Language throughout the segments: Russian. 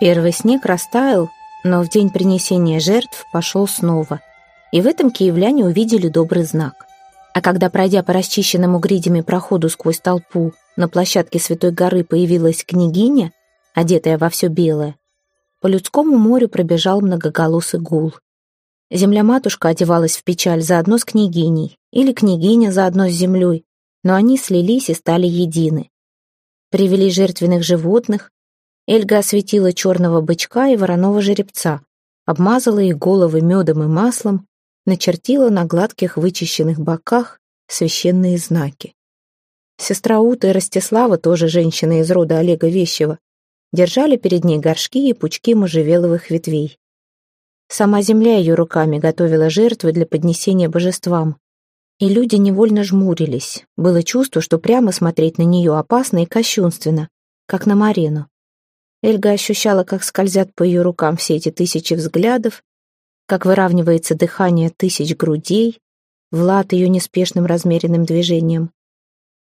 Первый снег растаял, но в день принесения жертв пошел снова. И в этом киевляне увидели добрый знак. А когда, пройдя по расчищенному гридями проходу сквозь толпу, на площадке Святой горы появилась княгиня, одетая во все белое, по людскому морю пробежал многоголосый гул. Земля-матушка одевалась в печаль заодно с княгиней, или княгиня заодно с землей, но они слились и стали едины. Привели жертвенных животных, Эльга осветила черного бычка и вороного жеребца, обмазала их головы медом и маслом, начертила на гладких вычищенных боках священные знаки. Сестра Ута и Ростислава, тоже женщина из рода Олега Вещева, держали перед ней горшки и пучки можжевеловых ветвей. Сама земля ее руками готовила жертвы для поднесения божествам. И люди невольно жмурились. Было чувство, что прямо смотреть на нее опасно и кощунственно, как на Марену. Эльга ощущала, как скользят по ее рукам все эти тысячи взглядов, как выравнивается дыхание тысяч грудей, Влад ее неспешным размеренным движением.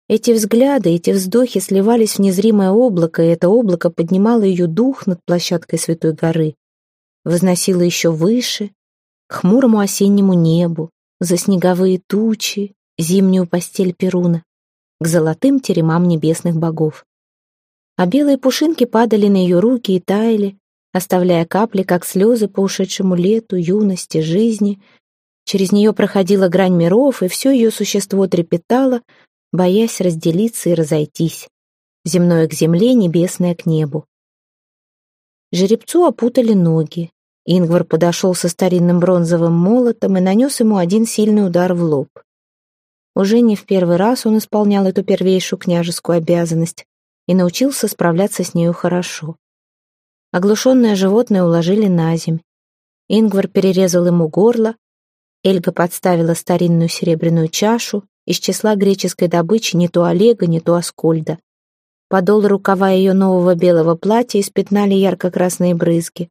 Эти взгляды, эти вздохи сливались в незримое облако, и это облако поднимало ее дух над площадкой Святой горы, возносило еще выше, к хмурому осеннему небу, за снеговые тучи, зимнюю постель Перуна, к золотым теремам небесных богов а белые пушинки падали на ее руки и таяли, оставляя капли, как слезы по ушедшему лету, юности, жизни. Через нее проходила грань миров, и все ее существо трепетало, боясь разделиться и разойтись. Земное к земле, небесное к небу. Жеребцу опутали ноги. Ингвар подошел со старинным бронзовым молотом и нанес ему один сильный удар в лоб. Уже не в первый раз он исполнял эту первейшую княжескую обязанность, и научился справляться с нею хорошо. Оглушенное животное уложили на земь. Ингвар перерезал ему горло, Эльга подставила старинную серебряную чашу из числа греческой добычи не то Олега, не то Аскольда. Подол рукава ее нового белого платья испятнали ярко-красные брызги.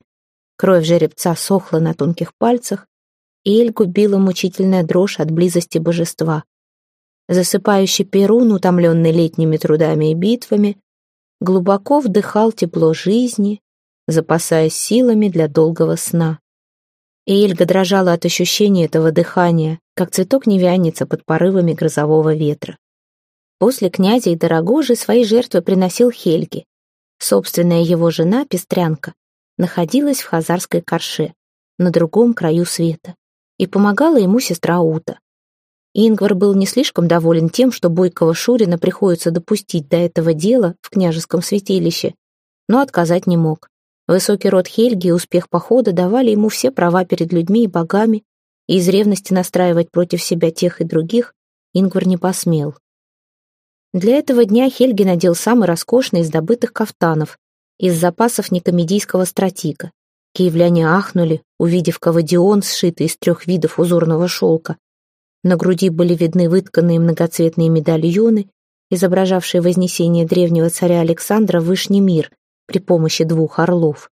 Кровь жеребца сохла на тонких пальцах, и Эльгу била мучительная дрожь от близости божества. Засыпающий Перун, утомленный летними трудами и битвами, глубоко вдыхал тепло жизни, запасаясь силами для долгого сна. И Эльга дрожала от ощущения этого дыхания, как цветок не вянется под порывами грозового ветра. После князя и дорогожи свои жертвы приносил Хельги. Собственная его жена, пестрянка, находилась в Хазарской корше, на другом краю света, и помогала ему сестра Ута. Ингвар был не слишком доволен тем, что бойкого Шурина приходится допустить до этого дела в княжеском святилище, но отказать не мог. Высокий род Хельги и успех похода давали ему все права перед людьми и богами, и из ревности настраивать против себя тех и других Ингвар не посмел. Для этого дня Хельги надел самый роскошный из добытых кафтанов, из запасов некомедийского стратика. Киевляне ахнули, увидев кавадион, сшитый из трех видов узорного шелка, на груди были видны вытканные многоцветные медальоны, изображавшие вознесение древнего царя Александра в Вышний мир при помощи двух орлов.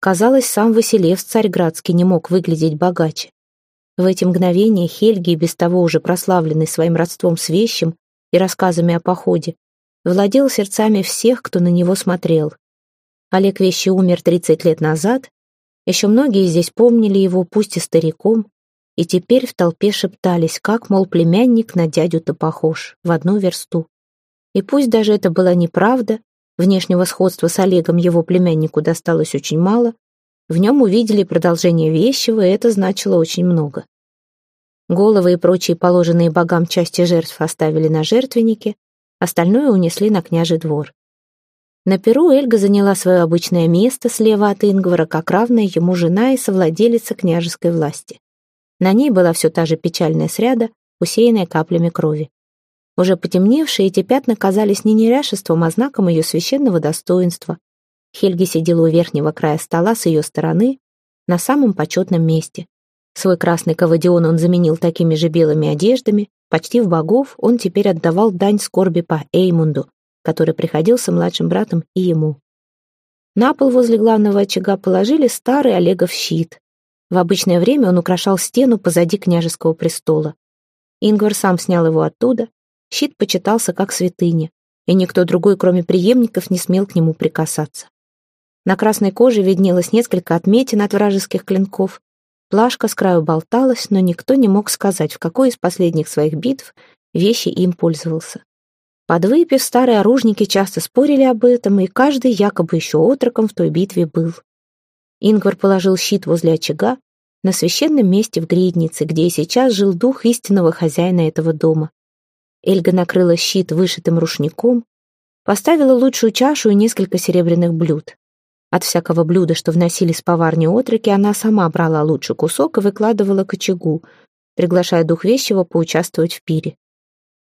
Казалось, сам Василевс Царьградский не мог выглядеть богаче. В эти мгновения Хельги, без того уже прославленный своим родством с вещем и рассказами о походе, владел сердцами всех, кто на него смотрел. Олег Вещи умер 30 лет назад, еще многие здесь помнили его, пусть и стариком, и теперь в толпе шептались, как, мол, племянник на дядю-то похож, в одну версту. И пусть даже это была неправда, внешнего сходства с Олегом его племяннику досталось очень мало, в нем увидели продолжение вещего, и это значило очень много. Головы и прочие положенные богам части жертв оставили на жертвеннике, остальное унесли на княжий двор. На перу Эльга заняла свое обычное место слева от Ингвара, как равная ему жена и совладелица княжеской власти. На ней была все та же печальная сряда, усеянная каплями крови. Уже потемневшие эти пятна казались не неряшеством, а знаком ее священного достоинства. Хельги сидела у верхнего края стола с ее стороны, на самом почетном месте. Свой красный кавадион он заменил такими же белыми одеждами, почти в богов он теперь отдавал дань скорби по Эймунду, который приходился младшим братом и ему. На пол возле главного очага положили старый Олегов щит, в обычное время он украшал стену позади княжеского престола. Ингвар сам снял его оттуда, щит почитался как святыня, и никто другой, кроме преемников, не смел к нему прикасаться. На красной коже виднелось несколько отметин от вражеских клинков. Плашка с краю болталась, но никто не мог сказать, в какой из последних своих битв вещи им пользовался. Подвыпив, старые оружники часто спорили об этом, и каждый якобы еще отроком в той битве был. Ингвар положил щит возле очага, на священном месте в гриднице, где и сейчас жил дух истинного хозяина этого дома. Эльга накрыла щит вышитым рушником, поставила лучшую чашу и несколько серебряных блюд. От всякого блюда, что вносили с поварни отроки, она сама брала лучший кусок и выкладывала к очагу, приглашая дух вещего поучаствовать в пире.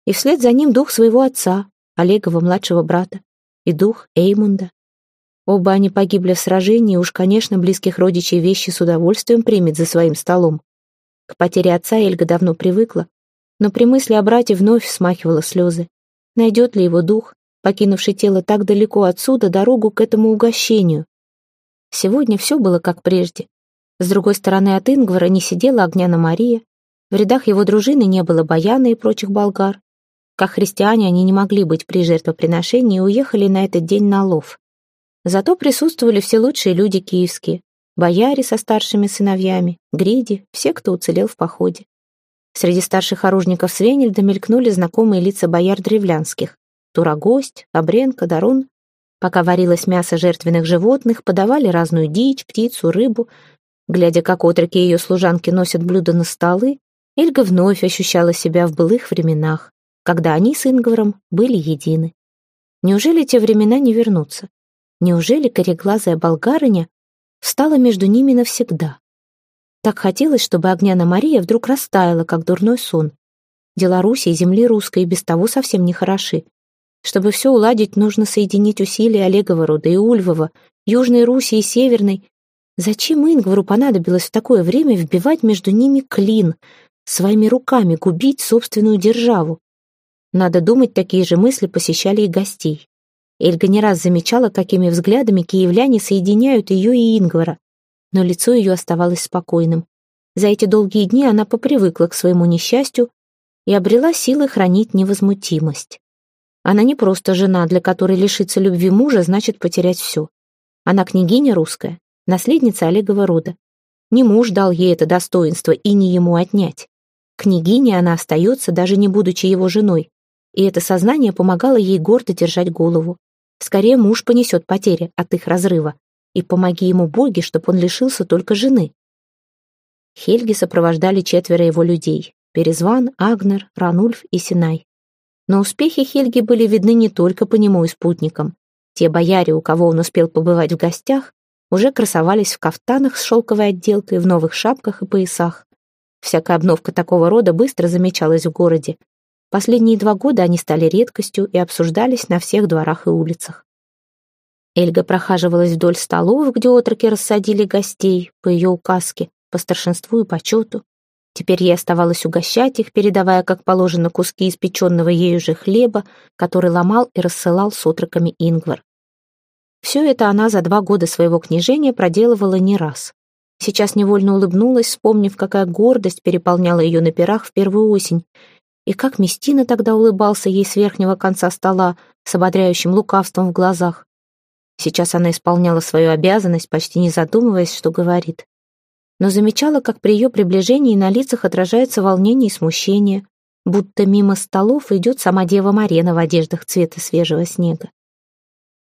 И вслед за ним дух своего отца, Олегова младшего брата, и дух Эймунда. Оба они погибли в сражении, уж, конечно, близких родичей вещи с удовольствием примет за своим столом. К потере отца Эльга давно привыкла, но при мысли о брате вновь смахивала слезы. Найдет ли его дух, покинувший тело так далеко отсюда, дорогу к этому угощению? Сегодня все было как прежде. С другой стороны от Ингвара не сидела Огняна Мария, в рядах его дружины не было Баяна и прочих болгар. Как христиане они не могли быть при жертвоприношении и уехали на этот день на лов. Зато присутствовали все лучшие люди киевские, бояре со старшими сыновьями, гриди, все, кто уцелел в походе. Среди старших оружников Свенельда мелькнули знакомые лица бояр древлянских. Турагость, Обренка, Дарун. Пока варилось мясо жертвенных животных, подавали разную дичь, птицу, рыбу. Глядя, как отроки ее служанки носят блюда на столы, Эльга вновь ощущала себя в былых временах, когда они с Ингваром были едины. Неужели те времена не вернутся? Неужели кореглазая болгарыня встала между ними навсегда? Так хотелось, чтобы Огняна Мария вдруг растаяла, как дурной сон. Дела Руси и земли русской без того совсем не хороши. Чтобы все уладить, нужно соединить усилия Олегова рода и Ульвова, Южной Руси и Северной. Зачем Ингвару понадобилось в такое время вбивать между ними клин, своими руками губить собственную державу? Надо думать, такие же мысли посещали и гостей. Эльга не раз замечала, какими взглядами киевляне соединяют ее и Ингвара, но лицо ее оставалось спокойным. За эти долгие дни она попривыкла к своему несчастью и обрела силы хранить невозмутимость. Она не просто жена, для которой лишиться любви мужа значит потерять все. Она княгиня русская, наследница Олегова рода. Не муж дал ей это достоинство и не ему отнять. Княгиней она остается, даже не будучи его женой, и это сознание помогало ей гордо держать голову. Скорее муж понесет потери от их разрыва, и помоги ему боги, чтобы он лишился только жены. Хельги сопровождали четверо его людей — Перезван, Агнер, Ранульф и Синай. Но успехи Хельги были видны не только по нему и спутникам. Те бояре, у кого он успел побывать в гостях, уже красовались в кафтанах с шелковой отделкой, в новых шапках и поясах. Всякая обновка такого рода быстро замечалась в городе, Последние два года они стали редкостью и обсуждались на всех дворах и улицах. Эльга прохаживалась вдоль столов, где отроки рассадили гостей, по ее указке, по старшинству и почету. Теперь ей оставалось угощать их, передавая, как положено, куски испеченного ею же хлеба, который ломал и рассылал с отроками Ингвар. Все это она за два года своего княжения проделывала не раз. Сейчас невольно улыбнулась, вспомнив, какая гордость переполняла ее на пирах в первую осень, и как Местина тогда улыбался ей с верхнего конца стола с ободряющим лукавством в глазах. Сейчас она исполняла свою обязанность, почти не задумываясь, что говорит. Но замечала, как при ее приближении на лицах отражается волнение и смущение, будто мимо столов идет сама Дева Марена в одеждах цвета свежего снега.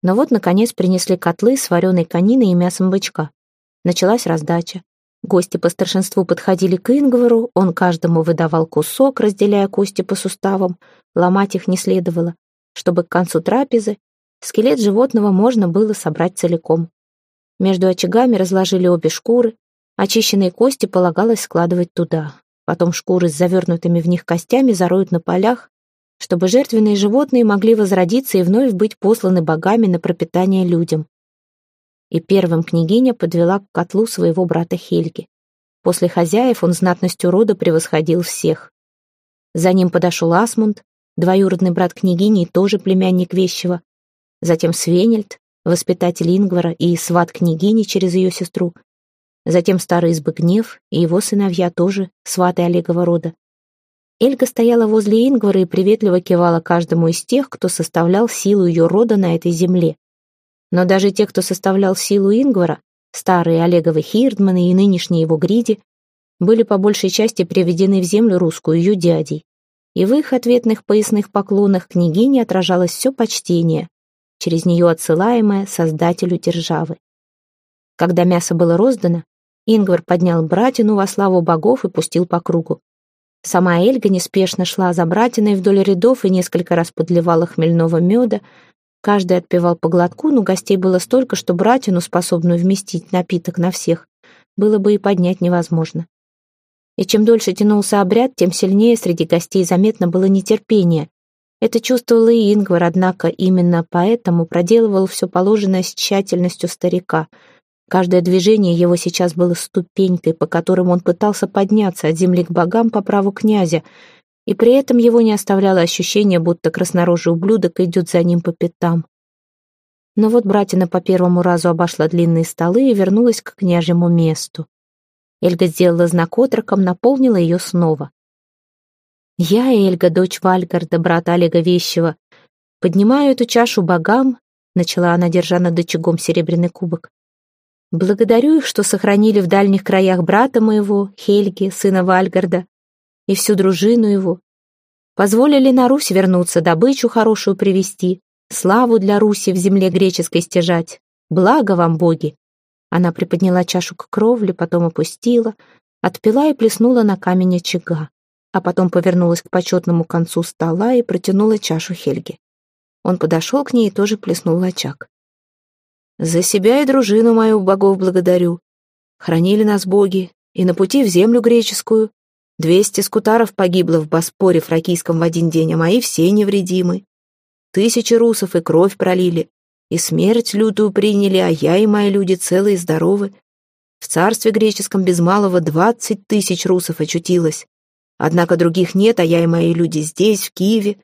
Но вот, наконец, принесли котлы с вареной кониной и мясом бычка. Началась раздача. Гости по старшинству подходили к Ингвару, он каждому выдавал кусок, разделяя кости по суставам, ломать их не следовало, чтобы к концу трапезы скелет животного можно было собрать целиком. Между очагами разложили обе шкуры, очищенные кости полагалось складывать туда. Потом шкуры с завернутыми в них костями зароют на полях, чтобы жертвенные животные могли возродиться и вновь быть посланы богами на пропитание людям и первым княгиня подвела к котлу своего брата Хельги. После хозяев он знатностью рода превосходил всех. За ним подошел Асмунд, двоюродный брат княгини и тоже племянник Вещего. Затем Свенельд, воспитатель Ингвара и сват княгини через ее сестру. Затем старый Избыгнев и его сыновья тоже, сваты Олегова рода. Эльга стояла возле Ингвара и приветливо кивала каждому из тех, кто составлял силу ее рода на этой земле. Но даже те, кто составлял силу Ингвара, старые Олеговы Хирдманы и нынешние его Гриди, были по большей части приведены в землю русскую ее дядей. И в их ответных поясных поклонах княгине отражалось все почтение, через нее отсылаемое создателю державы. Когда мясо было роздано, Ингвар поднял братину во славу богов и пустил по кругу. Сама Эльга неспешно шла за братиной вдоль рядов и несколько раз подливала хмельного меда. Каждый отпивал по глотку, но гостей было столько, что братину, способную вместить напиток на всех, было бы и поднять невозможно. И чем дольше тянулся обряд, тем сильнее среди гостей заметно было нетерпение. Это чувствовал и Ингвар, однако именно поэтому проделывал все положенное с тщательностью старика. Каждое движение его сейчас было ступенькой, по которым он пытался подняться от земли к богам по праву князя, и при этом его не оставляло ощущение, будто краснорожий ублюдок идет за ним по пятам. Но вот братина по первому разу обошла длинные столы и вернулась к княжьему месту. Эльга сделала знак отроком, наполнила ее снова. «Я, Эльга, дочь Вальгарда, брата Олега Вещева, поднимаю эту чашу богам», начала она, держа над очагом серебряный кубок. «Благодарю их, что сохранили в дальних краях брата моего, Хельги, сына Вальгарда, и всю дружину его. Позволили на Русь вернуться, добычу хорошую привести, славу для Руси в земле греческой стяжать. Благо вам, боги!» Она приподняла чашу к кровле, потом опустила, отпила и плеснула на камень очага, а потом повернулась к почетному концу стола и протянула чашу Хельге. Он подошел к ней и тоже плеснул очаг. «За себя и дружину мою богов благодарю. Хранили нас боги, и на пути в землю греческую. Двести скутаров погибло в Боспоре фракийском в один день, а мои все невредимы. Тысячи русов и кровь пролили, и смерть лютую приняли, а я и мои люди целые и здоровы. В царстве греческом без малого двадцать тысяч русов очутилось. Однако других нет, а я и мои люди здесь, в Киеве.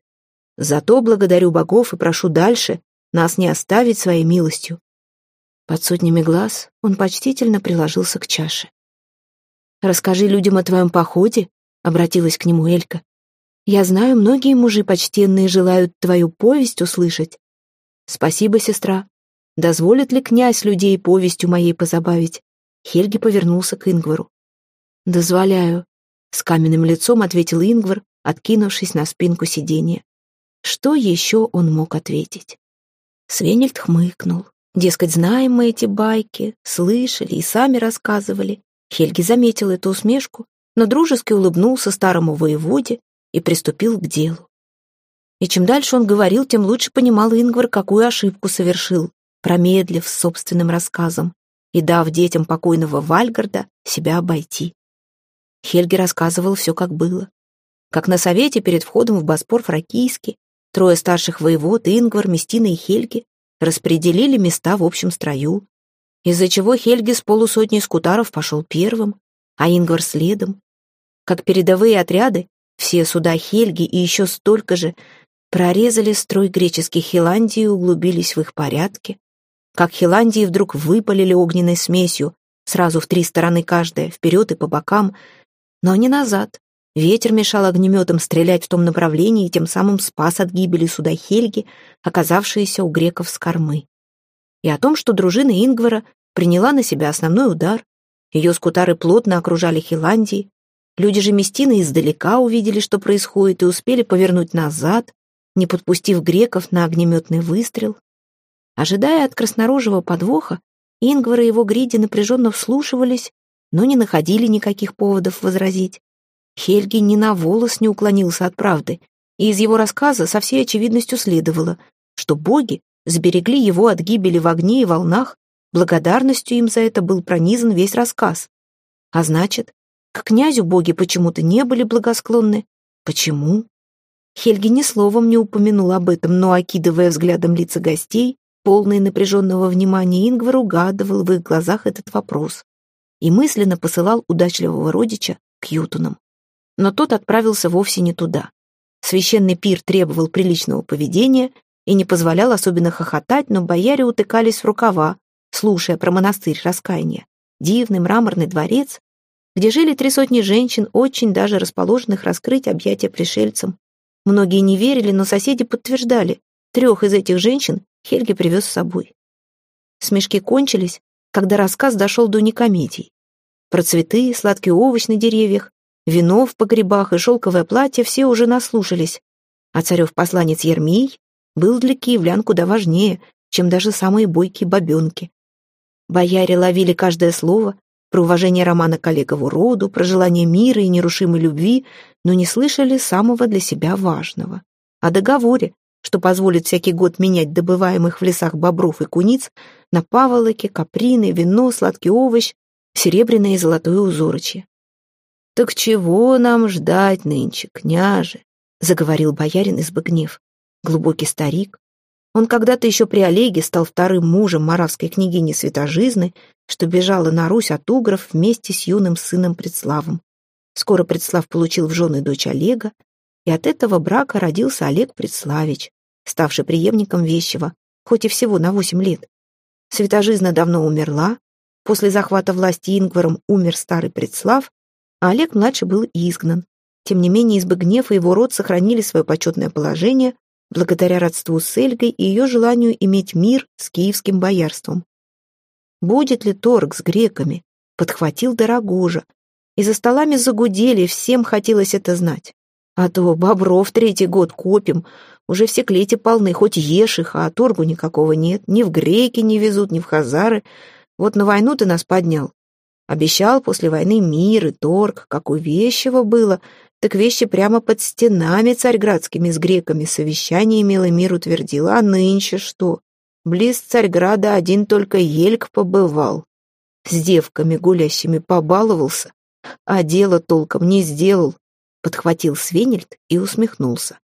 Зато благодарю богов и прошу дальше нас не оставить своей милостью. Под сотнями глаз он почтительно приложился к чаше. «Расскажи людям о твоем походе», — обратилась к нему Элька. «Я знаю, многие мужи почтенные желают твою повесть услышать. «Спасибо, сестра. Дозволит ли князь людей повестью моей позабавить?» Хельги повернулся к Ингвару. «Дозволяю», — с каменным лицом ответил Ингвар, откинувшись на спинку сиденья. Что еще он мог ответить? Свенельд хмыкнул. Дескать, знаем мы эти байки, слышали и сами рассказывали. Хельги заметил эту усмешку, но дружески улыбнулся старому воеводе и приступил к делу. И чем дальше он говорил, тем лучше понимал Ингвар, какую ошибку совершил, промедлив собственным рассказом и дав детям покойного Вальгарда себя обойти. Хельги рассказывал все, как было. Как на совете перед входом в Боспор Фракийский трое старших воевод, Ингвар, Местина и Хельги, распределили места в общем строю, из-за чего Хельги с полусотней скутаров пошел первым, а Ингвар следом. Как передовые отряды, все суда Хельги и еще столько же прорезали строй греческих Хиландии и углубились в их порядки. Как Хиландии вдруг выпалили огненной смесью, сразу в три стороны каждая, вперед и по бокам, но не назад. Ветер мешал огнеметам стрелять в том направлении и тем самым спас от гибели суда Хельги, оказавшиеся у греков с кормы. И о том, что дружина Ингвара приняла на себя основной удар. Ее скутары плотно окружали Хиландии. Люди же Местины издалека увидели, что происходит, и успели повернуть назад, не подпустив греков на огнеметный выстрел. Ожидая от краснорожего подвоха, Ингвар и его гриди напряженно вслушивались, но не находили никаких поводов возразить. Хельги ни на волос не уклонился от правды, и из его рассказа со всей очевидностью следовало, что боги сберегли его от гибели в огне и волнах, благодарностью им за это был пронизан весь рассказ. А значит, к князю боги почему-то не были благосклонны. Почему? Хельги ни словом не упомянул об этом, но, окидывая взглядом лица гостей, полные напряженного внимания Ингвар угадывал в их глазах этот вопрос и мысленно посылал удачливого родича к Ютунам. Но тот отправился вовсе не туда. Священный пир требовал приличного поведения и не позволял особенно хохотать, но бояре утыкались в рукава, слушая про монастырь раскаяния, дивный мраморный дворец, где жили три сотни женщин, очень даже расположенных раскрыть объятия пришельцам, Многие не верили, но соседи подтверждали. Трех из этих женщин Хельги привез с собой. Смешки кончились, когда рассказ дошел до некомедий. Про цветы, сладкий овощ на деревьях, вино в погребах и шелковое платье все уже наслушались. А царев посланец Ермий был для киевлян куда важнее, чем даже самые бойкие бабенки. Бояре ловили каждое слово, про уважение Романа к Олегову роду, про желание мира и нерушимой любви, но не слышали самого для себя важного. О договоре, что позволит всякий год менять добываемых в лесах бобров и куниц на паволоки, каприны, вино, сладкий овощ, серебряное и золотое узорочье. «Так чего нам ждать нынче, княже?» — заговорил боярин избыгнев. Глубокий старик. Он когда-то еще при Олеге стал вторым мужем моравской княгини Святожизны, что бежала на Русь от угров вместе с юным сыном Предславом. Скоро Предслав получил в жены дочь Олега, и от этого брака родился Олег Предславич, ставший преемником Вещева, хоть и всего на восемь лет. Святожизна давно умерла, после захвата власти Ингваром умер старый Предслав, а Олег-младший был изгнан. Тем не менее, Избыгнев и его род сохранили свое почетное положение благодаря родству с Эльгой и ее желанию иметь мир с киевским боярством. Будет ли торг с греками? Подхватил Дорогожа. И за столами загудели, всем хотелось это знать. А то бобров третий год копим, уже все клети полны, хоть ешь их, а торгу никакого нет. Ни в греки не везут, ни в хазары. Вот на войну ты нас поднял. Обещал после войны мир и торг, как у Вещего было, так вещи прямо под стенами царьградскими с греками совещание имело мир утвердила, а нынче что? Близ Царьграда один только Ельк побывал. С девками гулящими побаловался, а дело толком не сделал. Подхватил Свенельд и усмехнулся.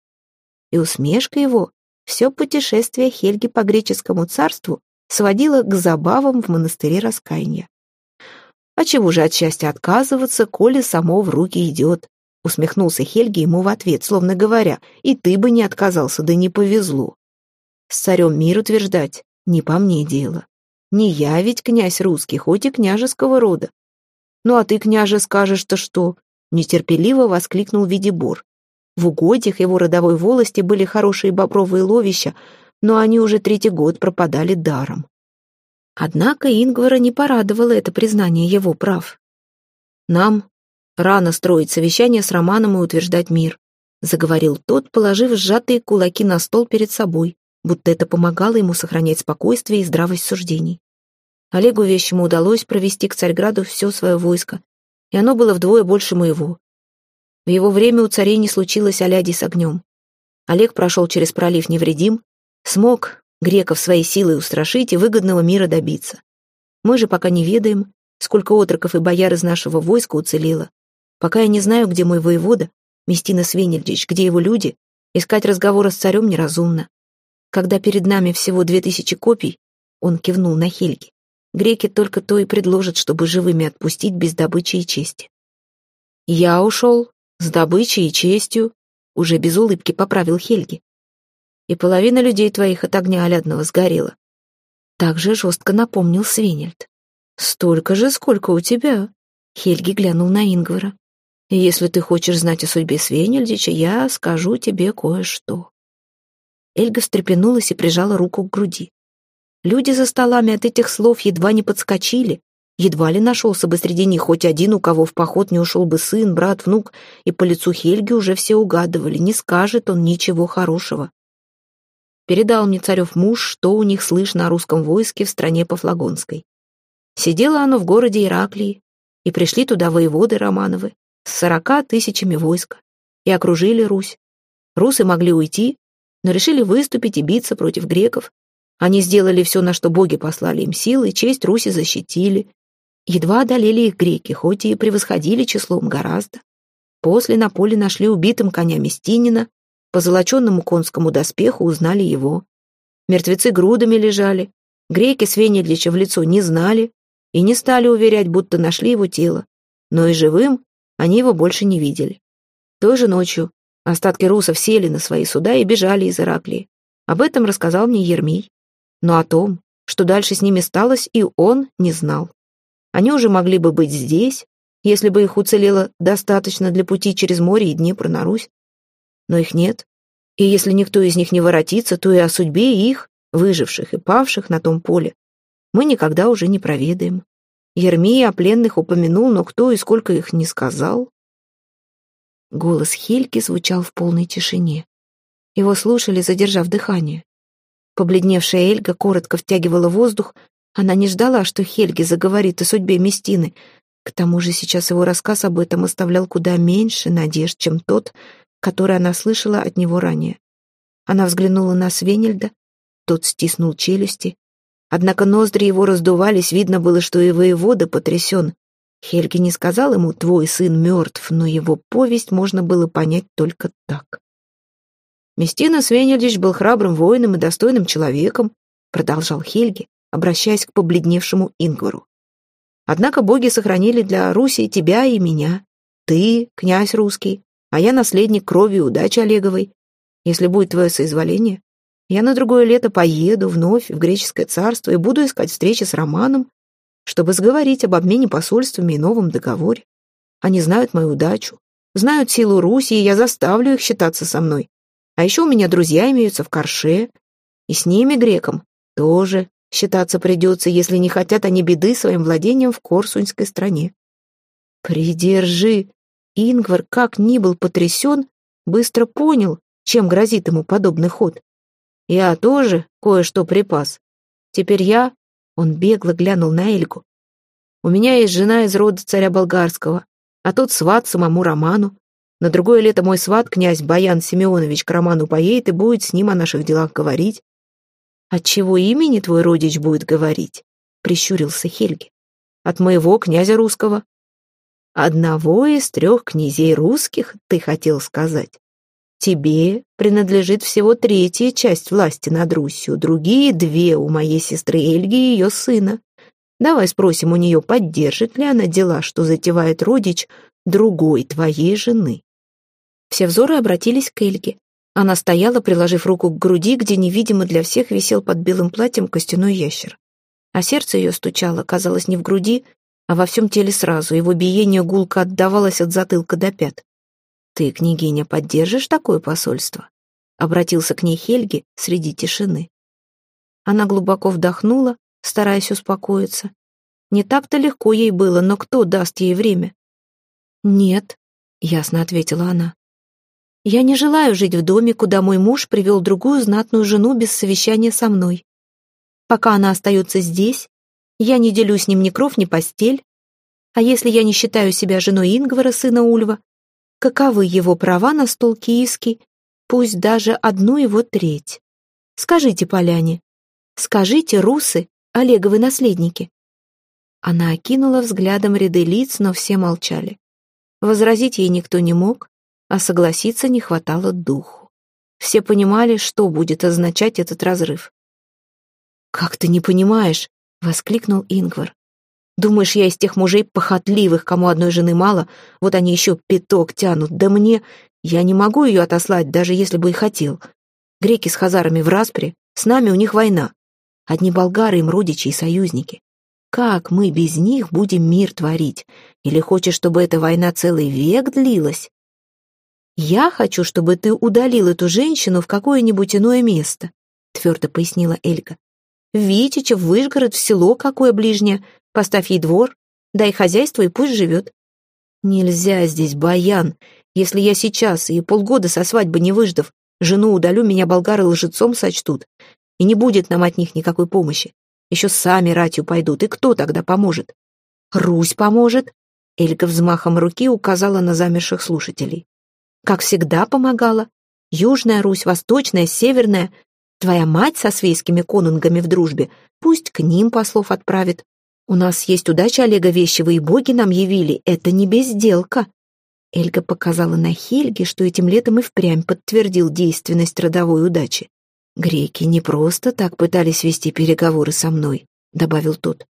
И усмешка его все путешествие Хельги по греческому царству сводила к забавам в монастыре раскаяния. «А чего же от счастья отказываться, коли само в руки идет?» Усмехнулся Хельги ему в ответ, словно говоря, «И ты бы не отказался, да не повезло». С царем мир утверждать не по мне дело. Не я ведь князь русский, хоть и княжеского рода. Ну а ты, княже, скажешь-то что? Нетерпеливо воскликнул Видибор. В угодьях его родовой волости были хорошие бобровые ловища, но они уже третий год пропадали даром. Однако Ингвара не порадовало это признание его прав. «Нам рано строить совещание с Романом и утверждать мир», заговорил тот, положив сжатые кулаки на стол перед собой будто это помогало ему сохранять спокойствие и здравость суждений. Олегу Вещему удалось провести к Царьграду все свое войско, и оно было вдвое больше моего. В его время у царей не случилось оляди с огнем. Олег прошел через пролив невредим, смог греков своей силой устрашить и выгодного мира добиться. Мы же пока не ведаем, сколько отроков и бояр из нашего войска уцелело. Пока я не знаю, где мой воевода, Местина Свенельдич, где его люди, искать разговора с царем неразумно. Когда перед нами всего две тысячи копий, он кивнул на Хельги, греки только то и предложат, чтобы живыми отпустить без добычи и чести. Я ушел с добычей и честью, уже без улыбки поправил Хельги. И половина людей твоих от огня олядного сгорела. Так же жестко напомнил Свенельд. Столько же, сколько у тебя. Хельги глянул на Ингвара. Если ты хочешь знать о судьбе Свенельдича, я скажу тебе кое-что. Эльга встрепенулась и прижала руку к груди. Люди за столами от этих слов едва не подскочили. Едва ли нашелся бы среди них хоть один, у кого в поход не ушел бы сын, брат, внук, и по лицу Хельги уже все угадывали, не скажет он ничего хорошего. Передал мне царев муж, что у них слышно о русском войске в стране Пафлагонской. Сидело оно в городе Ираклии, и пришли туда воеводы Романовы с сорока тысячами войска, и окружили Русь. Русы могли уйти, но решили выступить и биться против греков. Они сделали все, на что боги послали им силы, честь Руси защитили. Едва одолели их греки, хоть и превосходили числом гораздо. После на поле нашли убитым коня Местинина, по золоченному конскому доспеху узнали его. Мертвецы грудами лежали, греки Свенедлича в лицо не знали и не стали уверять, будто нашли его тело, но и живым они его больше не видели. Той же ночью Остатки русов сели на свои суда и бежали из Ираклии. Об этом рассказал мне Ермий. Но о том, что дальше с ними сталось, и он не знал. Они уже могли бы быть здесь, если бы их уцелело достаточно для пути через море и Днепр на Русь. Но их нет. И если никто из них не воротится, то и о судьбе их, выживших и павших на том поле, мы никогда уже не проведаем. Ермия о пленных упомянул, но кто и сколько их не сказал. Голос Хельки звучал в полной тишине. Его слушали, задержав дыхание. Побледневшая Эльга коротко втягивала воздух. Она не ждала, что Хельги заговорит о судьбе Местины. К тому же сейчас его рассказ об этом оставлял куда меньше надежд, чем тот, который она слышала от него ранее. Она взглянула на Свенельда, тот стиснул челюсти. Однако ноздри его раздувались, видно было, что и воевода потрясен. Хельги не сказал ему «твой сын мертв», но его повесть можно было понять только так. «Местина Свенельдич был храбрым воином и достойным человеком», продолжал Хельги, обращаясь к побледневшему Ингвару. «Однако боги сохранили для Руси тебя и меня. Ты, князь русский, а я наследник крови и удачи Олеговой. Если будет твое соизволение, я на другое лето поеду вновь в греческое царство и буду искать встречи с Романом, чтобы сговорить об обмене посольствами и новом договоре. Они знают мою удачу, знают силу Руси, и я заставлю их считаться со мной. А еще у меня друзья имеются в Корше, и с ними, грекам, тоже считаться придется, если не хотят они беды своим владением в Корсуньской стране. Придержи. Ингвар, как ни был потрясен, быстро понял, чем грозит ему подобный ход. Я тоже кое-что припас. Теперь я он бегло глянул на Эльгу. «У меня есть жена из рода царя болгарского, а тут сват самому Роману. На другое лето мой сват, князь Баян Семенович, к Роману поедет и будет с ним о наших делах говорить». «От чего имени твой родич будет говорить?» — прищурился Хельги. «От моего князя русского». «Одного из трех князей русских, ты хотел сказать?» Тебе принадлежит всего третья часть власти над Русью, другие две у моей сестры Эльги и ее сына. Давай спросим у нее, поддержит ли она дела, что затевает родич другой твоей жены. Все взоры обратились к Эльге. Она стояла, приложив руку к груди, где невидимо для всех висел под белым платьем костяной ящер. А сердце ее стучало, казалось, не в груди, а во всем теле сразу, его биение гулко отдавалось от затылка до пят. «Ты, княгиня, поддержишь такое посольство?» Обратился к ней Хельги среди тишины. Она глубоко вдохнула, стараясь успокоиться. Не так-то легко ей было, но кто даст ей время? «Нет», — ясно ответила она. «Я не желаю жить в доме, куда мой муж привел другую знатную жену без совещания со мной. Пока она остается здесь, я не делю с ним ни кров, ни постель. А если я не считаю себя женой Ингвара, сына Ульва, каковы его права на стол киевский, пусть даже одну его треть. Скажите, поляне, скажите, русы, Олеговы наследники. Она окинула взглядом ряды лиц, но все молчали. Возразить ей никто не мог, а согласиться не хватало духу. Все понимали, что будет означать этот разрыв. «Как ты не понимаешь?» — воскликнул Ингвар. Думаешь, я из тех мужей похотливых, кому одной жены мало, вот они еще пяток тянут, да мне... Я не могу ее отослать, даже если бы и хотел. Греки с хазарами в распре, с нами у них война. Одни болгары им родичи и союзники. Как мы без них будем мир творить? Или хочешь, чтобы эта война целый век длилась? Я хочу, чтобы ты удалил эту женщину в какое-нибудь иное место, твердо пояснила Элька. В Витича, в Выжгород, в село какое ближнее, Поставь ей двор, дай хозяйство и пусть живет. Нельзя здесь, Баян. Если я сейчас и полгода со свадьбы не выждав, жену удалю, меня болгары лжецом сочтут. И не будет нам от них никакой помощи. Еще сами ратью пойдут, и кто тогда поможет? Русь поможет. Элька взмахом руки указала на замерших слушателей. Как всегда помогала. Южная Русь, Восточная, Северная. Твоя мать со свейскими конунгами в дружбе. Пусть к ним послов отправит. У нас есть удача Олега Вещева, и боги нам явили. Это не безделка». Эльга показала на Хельге, что этим летом и впрямь подтвердил действенность родовой удачи. «Греки не просто так пытались вести переговоры со мной», — добавил тот.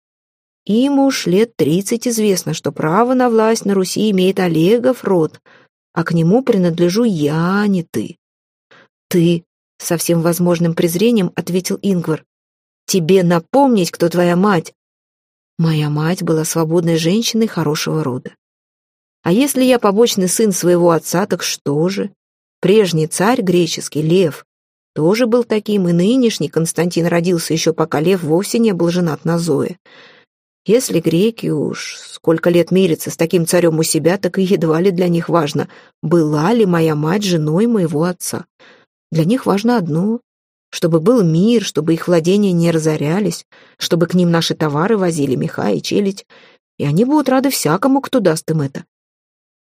«Им уж лет тридцать известно, что право на власть на Руси имеет Олегов род, а к нему принадлежу я, а не ты». «Ты», — со всем возможным презрением ответил Ингвар, «тебе напомнить, кто твоя мать, Моя мать была свободной женщиной хорошего рода. А если я побочный сын своего отца, так что же? Прежний царь греческий, Лев, тоже был таким, и нынешний Константин родился еще пока Лев вовсе не был женат на Зое. Если греки уж сколько лет мирятся с таким царем у себя, так и едва ли для них важно, была ли моя мать женой моего отца. Для них важно одно — чтобы был мир, чтобы их владения не разорялись, чтобы к ним наши товары возили, меха и челядь, и они будут рады всякому, кто даст им это.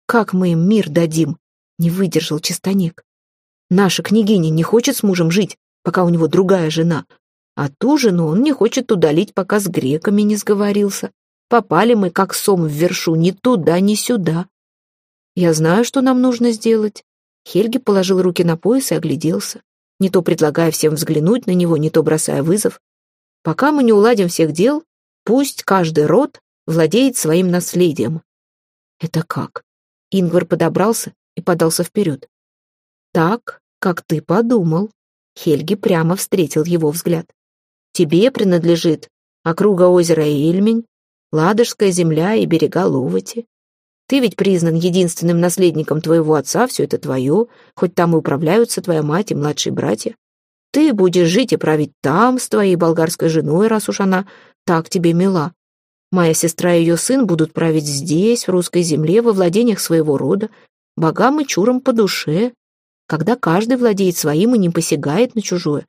Как мы им мир дадим? Не выдержал чистонек. Наша княгиня не хочет с мужем жить, пока у него другая жена, а ту жену он не хочет удалить, пока с греками не сговорился. Попали мы, как сом в вершу, ни туда, ни сюда. Я знаю, что нам нужно сделать. Хельги положил руки на пояс и огляделся, не то предлагая всем взглянуть на него, не то бросая вызов. Пока мы не уладим всех дел, пусть каждый род владеет своим наследием. Это как? Ингвар подобрался и подался вперед. Так, как ты подумал. Хельги прямо встретил его взгляд. Тебе принадлежит округа озера Ильмень, Ладожская земля и берега Ловоти. Ты ведь признан единственным наследником твоего отца, все это твое, хоть там и управляются твоя мать и младшие братья. Ты будешь жить и править там с твоей болгарской женой, раз уж она так тебе мила. Моя сестра и ее сын будут править здесь, в русской земле, во владениях своего рода, богам и чурам по душе, когда каждый владеет своим и не посягает на чужое.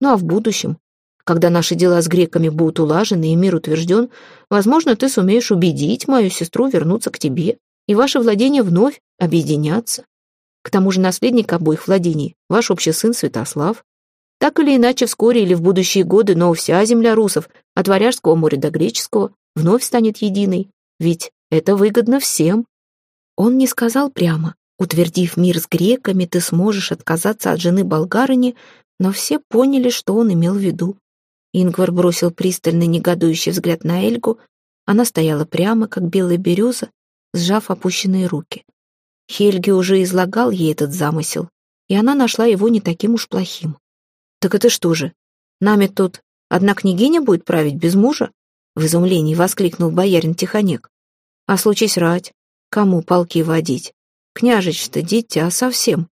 Ну а в будущем, когда наши дела с греками будут улажены и мир утвержден, возможно, ты сумеешь убедить мою сестру вернуться к тебе, и ваши владения вновь объединятся. К тому же наследник обоих владений — ваш общий сын Святослав. Так или иначе, вскоре или в будущие годы, но вся земля русов, от Варяжского моря до Греческого, вновь станет единой, ведь это выгодно всем. Он не сказал прямо, утвердив мир с греками, ты сможешь отказаться от жены болгарыни, но все поняли, что он имел в виду. Ингвар бросил пристальный негодующий взгляд на Эльгу. Она стояла прямо, как белая береза, сжав опущенные руки. Хельги уже излагал ей этот замысел, и она нашла его не таким уж плохим. «Так это что же, нами тут одна княгиня будет править без мужа?» В изумлении воскликнул боярин Тихонек. «А случись рать, кому полки водить? Княжич-то дитя совсем».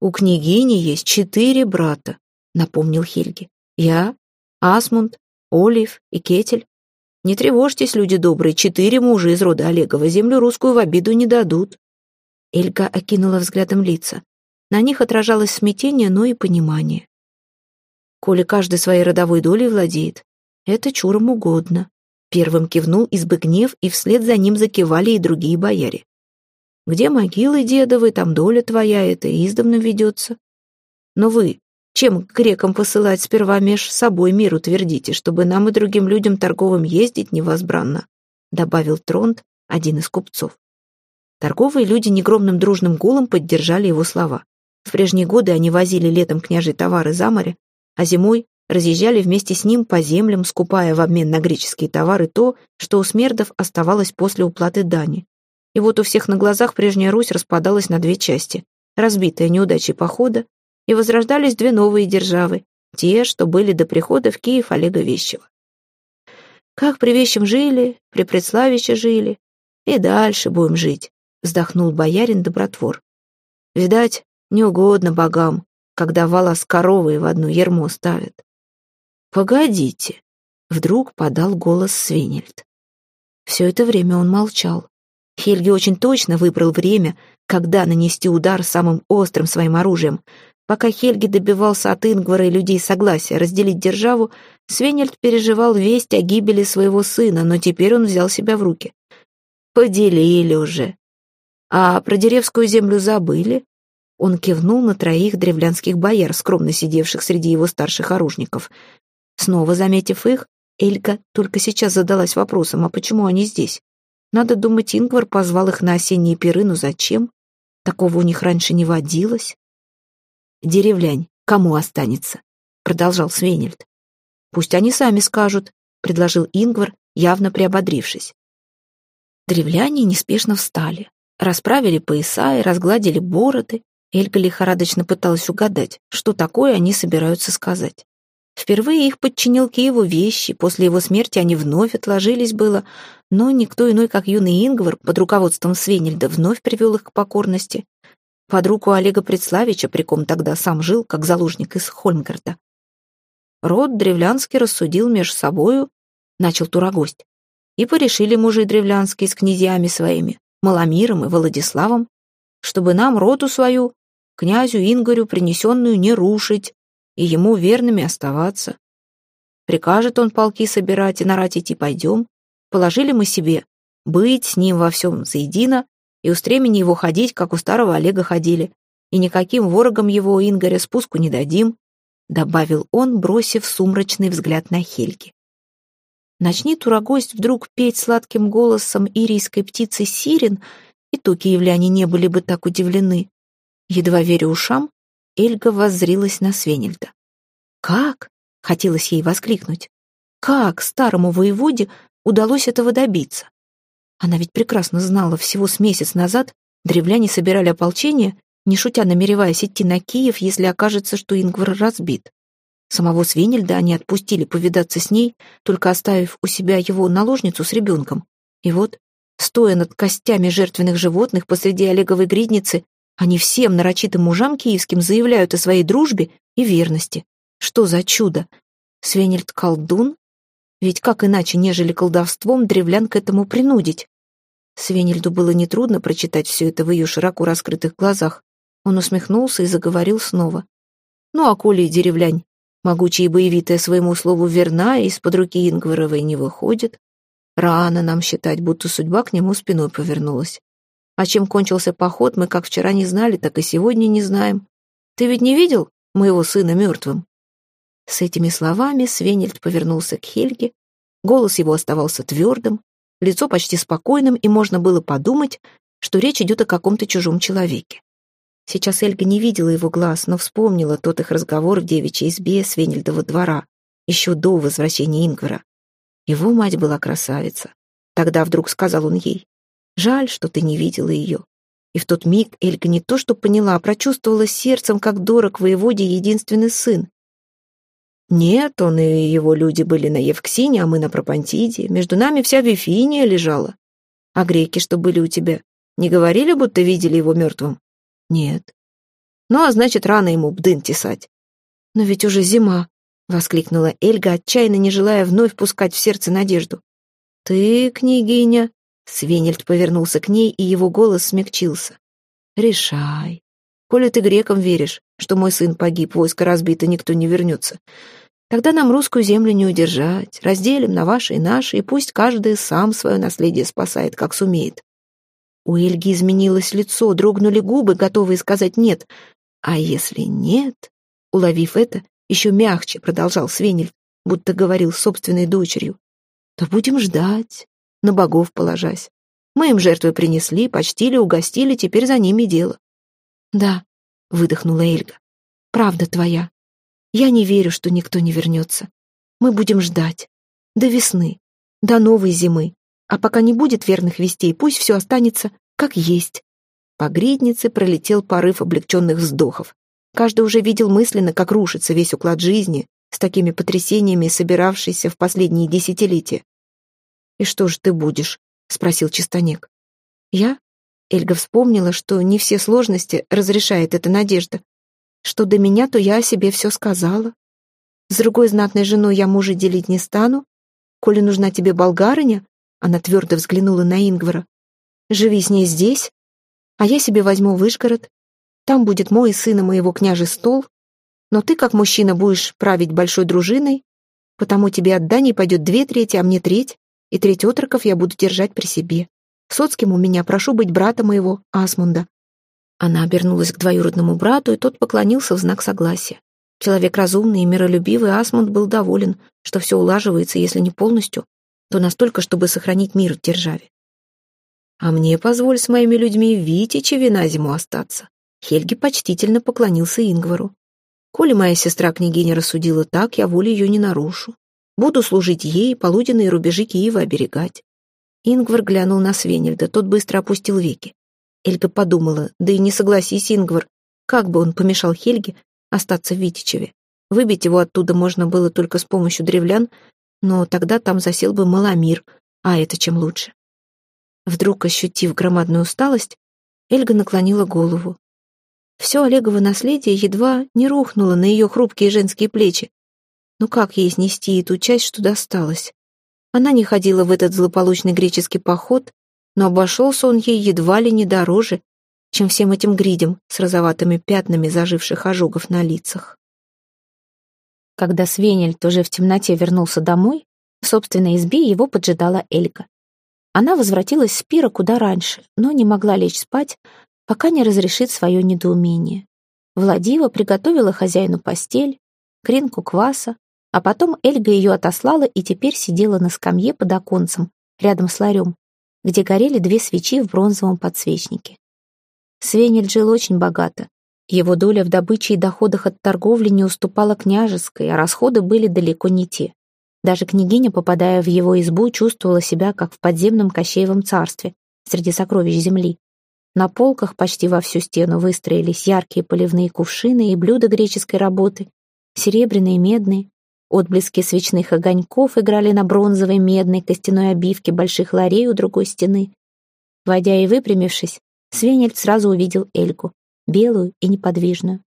«У княгини есть четыре брата», — напомнил Хельги. «Я, Асмунд, Олив и Кетель. Не тревожьтесь, люди добрые, четыре мужа из рода Олегова землю русскую в обиду не дадут. Эльга окинула взглядом лица. На них отражалось смятение, но и понимание. Коли каждый своей родовой долей владеет, это чурам угодно. Первым кивнул Избыгнев, и вслед за ним закивали и другие бояре. Где могилы дедовы, там доля твоя, это издавна ведется. Но вы, чем грекам посылать сперва меж собой мир утвердите, чтобы нам и другим людям торговым ездить невозбранно», добавил Тронт, один из купцов. Торговые люди негромным дружным гулом поддержали его слова. В прежние годы они возили летом княжий товары за море, а зимой разъезжали вместе с ним по землям, скупая в обмен на греческие товары то, что у смердов оставалось после уплаты дани. И вот у всех на глазах прежняя Русь распадалась на две части, разбитая неудачей похода и возрождались две новые державы, те, что были до прихода в Киев Олега Вещева. Как при Вещем жили, при Предславиче жили, и дальше будем жить, вздохнул боярин Добротвор. Видать, неугодно богам, когда вала с коровой в одну ермо ставят. Погодите, вдруг подал голос Свенельд. Все это время он молчал. Хельги очень точно выбрал время, когда нанести удар самым острым своим оружием, Пока Хельги добивался от Ингвара и людей согласия разделить державу, Свенельд переживал весть о гибели своего сына, но теперь он взял себя в руки. «Поделили уже. А про деревскую землю забыли?» Он кивнул на троих древлянских бояр, скромно сидевших среди его старших оружников. Снова заметив их, Эльга только сейчас задалась вопросом, а почему они здесь? Надо думать, Ингвар позвал их на осенние пиры, но зачем? Такого у них раньше не водилось. «Деревлянь, кому останется?» — продолжал Свенельд. «Пусть они сами скажут», — предложил Ингвар, явно приободрившись. Древляне неспешно встали, расправили пояса и разгладили бороды. Эльга лихорадочно пыталась угадать, что такое они собираются сказать. Впервые их подчинил Киеву вещи, после его смерти они вновь отложились было, но никто иной, как юный Ингвар, под руководством Свенельда, вновь привел их к покорности. Под руку Олега Предславича, при ком тогда сам жил, как заложник из Хольмгарда. Род древлянский рассудил меж собою, начал турагость, и порешили мужи древлянские с князьями своими, Маломиром и Владиславом, чтобы нам роду свою, князю Ингорю принесенную, не рушить и ему верными оставаться. Прикажет он полки собирать и на рать идти пойдем. Положили мы себе быть с ним во всем заедино и у стремени его ходить, как у старого Олега ходили, и никаким ворогам его Ингоря спуску не дадим, добавил он, бросив сумрачный взгляд на Хельги. Начни турагость вдруг петь сладким голосом ирийской птицы сирен, и то киевляне не были бы так удивлены. Едва веря ушам, Эльга воззрилась на Свенельда. «Как?» — хотелось ей воскликнуть. «Как старому воеводе удалось этого добиться?» Она ведь прекрасно знала, всего с месяц назад древляне собирали ополчение, не шутя намереваясь идти на Киев, если окажется, что Ингвар разбит. Самого Свенельда они отпустили повидаться с ней, только оставив у себя его наложницу с ребенком. И вот, стоя над костями жертвенных животных посреди Олеговой гридницы, они всем нарочитым мужам киевским заявляют о своей дружбе и верности. Что за чудо? Свенельд колдун? Ведь как иначе, нежели колдовством, древлян к этому принудить? Свенельду было нетрудно прочитать все это в ее широко раскрытых глазах. Он усмехнулся и заговорил снова. «Ну, а коли деревлянь Могучая и боевитая своему слову верна, и из-под руки Ингваровой не выходит. Рано нам считать, будто судьба к нему спиной повернулась. А чем кончился поход, мы как вчера не знали, так и сегодня не знаем. Ты ведь не видел моего сына мертвым?» С этими словами Свенельд повернулся к Хельге. Голос его оставался твердым, лицо почти спокойным, и можно было подумать, что речь идет о каком-то чужом человеке. Сейчас Эльга не видела его глаз, но вспомнила тот их разговор в девичьей избе Свенельдова двора, еще до возвращения Ингвара. Его мать была красавица. Тогда вдруг сказал он ей, «Жаль, что ты не видела ее». И в тот миг Эльга не то что поняла, а прочувствовала сердцем, как дорог воеводе единственный сын. Нет, он и его люди были на Евксине, а мы на Пропантиде. Между нами вся Вифиния лежала. А греки, что были у тебя, не говорили, будто видели его мертвым? Нет. Ну, а значит, рано ему бдын тесать. Но ведь уже зима, — воскликнула Эльга, отчаянно не желая вновь пускать в сердце надежду. «Ты, княгиня...» Свенельд повернулся к ней, и его голос смягчился. «Решай. Коли ты грекам веришь, что мой сын погиб, войско разбито, никто не вернется, тогда нам русскую землю не удержать. Разделим на ваши и наши, и пусть каждый сам свое наследие спасает, как сумеет. У Эльги изменилось лицо, дрогнули губы, готовые сказать «нет». А если нет? Уловив это, еще мягче продолжал Свенель, будто говорил с собственной дочерью. То будем ждать, на богов положась. Мы им жертвы принесли, почтили, угостили, теперь за ними дело. Да, выдохнула Эльга. Правда твоя. Я не верю, что никто не вернется. Мы будем ждать. До весны, до новой зимы. А пока не будет верных вестей, пусть все останется как есть. По гриднице пролетел порыв облегченных вздохов. Каждый уже видел мысленно, как рушится весь уклад жизни с такими потрясениями, собиравшийся в последние десятилетия. «И что же ты будешь?» — спросил Чистонек. «Я?» Эльга вспомнила, что не все сложности разрешает эта надежда. Что до меня, то я о себе все сказала. С другой знатной женой я мужа делить не стану. Коли нужна тебе болгарыня, она твердо взглянула на Ингвара. «Живи с ней здесь, а я себе возьму Вышгород. Там будет мой и сына моего княжий стол, но ты, как мужчина, будешь править большой дружиной, потому тебе от Дании пойдет две трети, а мне треть, и треть отроков я буду держать при себе. Соцким у меня прошу быть брата моего, Асмунда». Она обернулась к двоюродному брату, и тот поклонился в знак согласия. Человек разумный и миролюбивый, Асмунд был доволен, что все улаживается, если не полностью, то настолько, чтобы сохранить мир в державе. А мне позволь с моими людьми в Витичеве на зиму остаться. Хельги почтительно поклонился Ингвару. Коли моя сестра княгиня рассудила так, я волю ее не нарушу. Буду служить ей, полуденные рубежи Киева оберегать. Ингвар глянул на Свенельда, тот быстро опустил веки. Эльга подумала, да и не согласись, Ингвар, как бы он помешал Хельге остаться в Витичеве. Выбить его оттуда можно было только с помощью древлян, но тогда там засел бы Маломир, а это чем лучше. Вдруг, ощутив громадную усталость, Эльга наклонила голову. Все Олегово наследие едва не рухнуло на ее хрупкие женские плечи. Ну как ей снести эту часть, что досталось? Она не ходила в этот злополучный греческий поход, но обошелся он ей едва ли не дороже, чем всем этим гридям с розоватыми пятнами заживших ожогов на лицах. Когда Свенельд уже в темноте вернулся домой, в собственной избе его поджидала Элька. Она возвратилась с пира куда раньше, но не могла лечь спать, пока не разрешит свое недоумение. Владива приготовила хозяину постель, кринку кваса, а потом Эльга ее отослала и теперь сидела на скамье под оконцем, рядом с ларем, где горели две свечи в бронзовом подсвечнике. Свенель жил очень богато. Его доля в добыче и доходах от торговли не уступала княжеской, а расходы были далеко не те. Даже княгиня, попадая в его избу, чувствовала себя, как в подземном Кощеевом царстве, среди сокровищ земли. На полках почти во всю стену выстроились яркие поливные кувшины и блюда греческой работы, серебряные медные. Отблески свечных огоньков играли на бронзовой, медной, костяной обивке больших ларей у другой стены. Войдя и выпрямившись, Свенельд сразу увидел Эльку, белую и неподвижную.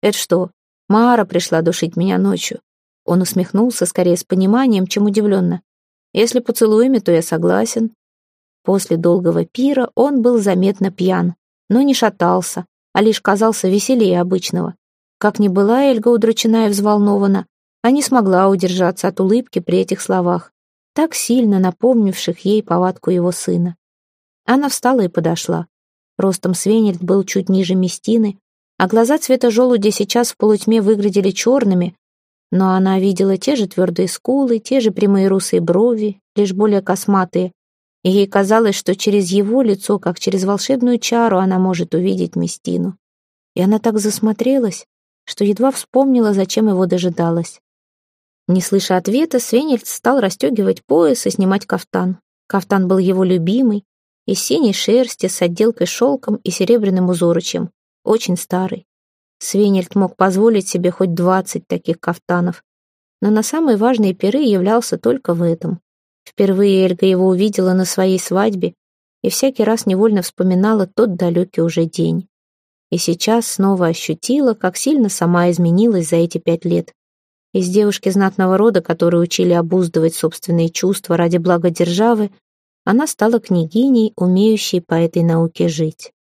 «Это что, Мара пришла душить меня ночью?» Он усмехнулся скорее с пониманием, чем удивленно. «Если поцелуями, то я согласен». После долгого пира он был заметно пьян, но не шатался, а лишь казался веселее обычного. Как ни была Эльга удручена и взволнована, а не смогла удержаться от улыбки при этих словах, так сильно напомнивших ей повадку его сына. Она встала и подошла. Ростом Свенельд был чуть ниже Местины, а глаза цвета желуди сейчас в полутьме выглядели черными, но она видела те же твердые скулы, те же прямые русые брови, лишь более косматые, и ей казалось, что через его лицо, как через волшебную чару, она может увидеть Местину. И она так засмотрелась, что едва вспомнила, зачем его дожидалась. Не слыша ответа, Свенельд стал расстегивать пояс и снимать кафтан. Кафтан был его любимый, из синей шерсти с отделкой шелком и серебряным узорочем, очень старый. Свенельд мог позволить себе хоть двадцать таких кафтанов, но на самые важные пиры являлся только в этом. Впервые Эльга его увидела на своей свадьбе и всякий раз невольно вспоминала тот далекий уже день. И сейчас снова ощутила, как сильно сама изменилась за эти пять лет. Из девушки знатного рода, которую учили обуздывать собственные чувства ради блага державы, она стала княгиней, умеющей по этой науке жить.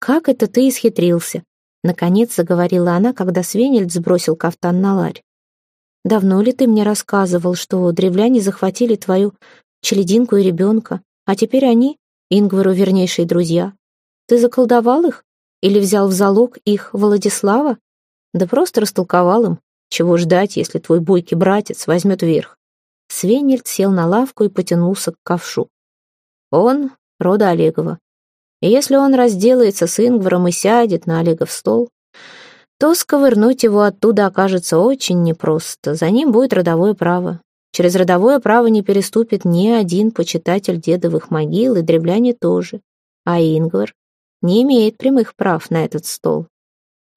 «Как это ты исхитрился?» Наконец заговорила она, когда Свенельд сбросил кафтан на ларь. «Давно ли ты мне рассказывал, что древляне захватили твою челединку и ребенка, а теперь они, Ингвару вернейшие друзья? Ты заколдовал их? Или взял в залог их Владислава? Да просто растолковал им, чего ждать, если твой бойкий братец возьмет верх». Свенельд сел на лавку и потянулся к ковшу. Он — рода Олегова. И если он разделается с Ингваром и сядет на Олегов стол, то сковырнуть его оттуда окажется очень непросто. За ним будет родовое право. Через родовое право не переступит ни один почитатель дедовых могил, и древляне тоже. А Ингвар не имеет прямых прав на этот стол.